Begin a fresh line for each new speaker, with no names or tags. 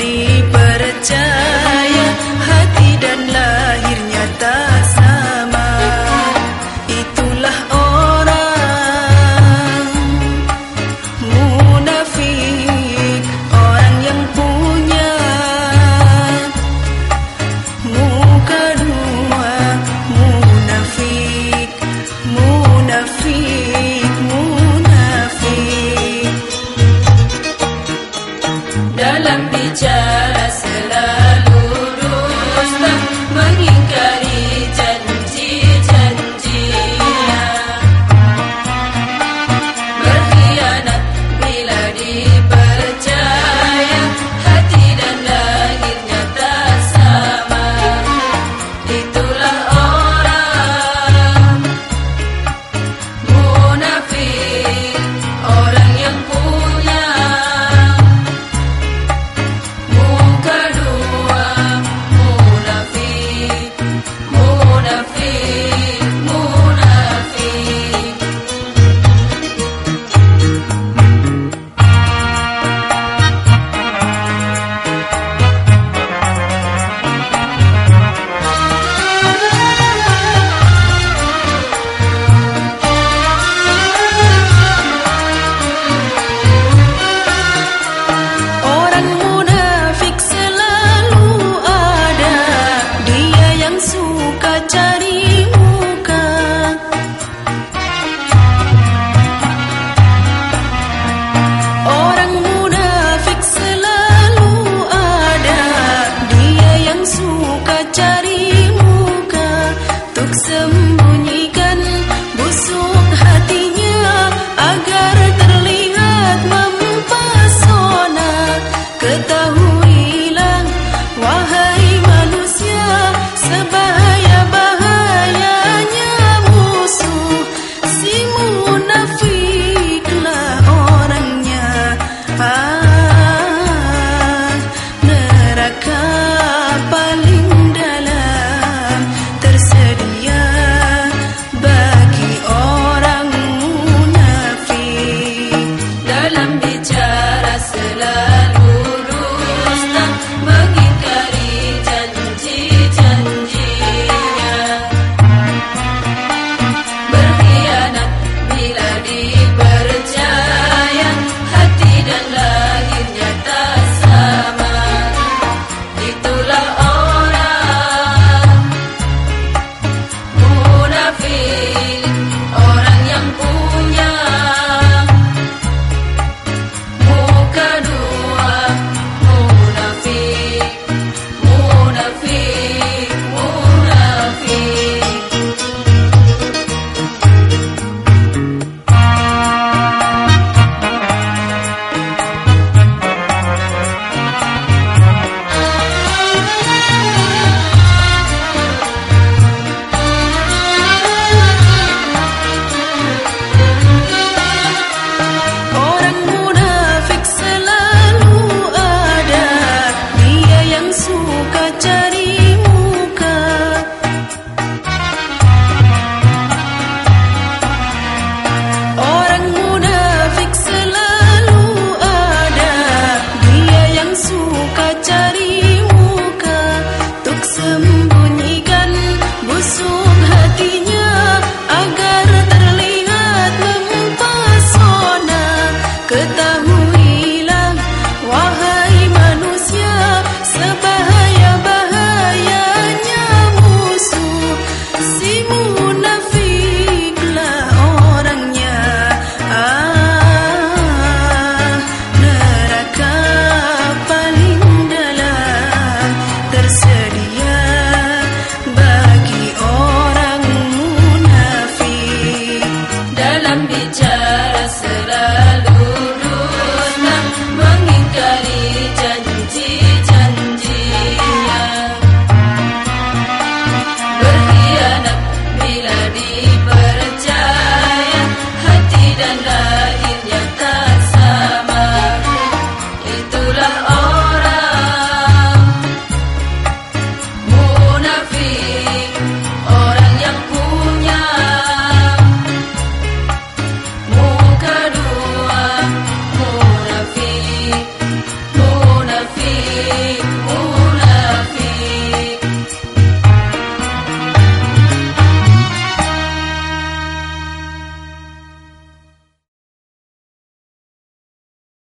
body cari muka Tuk sembunyikan busuk hatinya Agar terlihat mempesona Ketahui the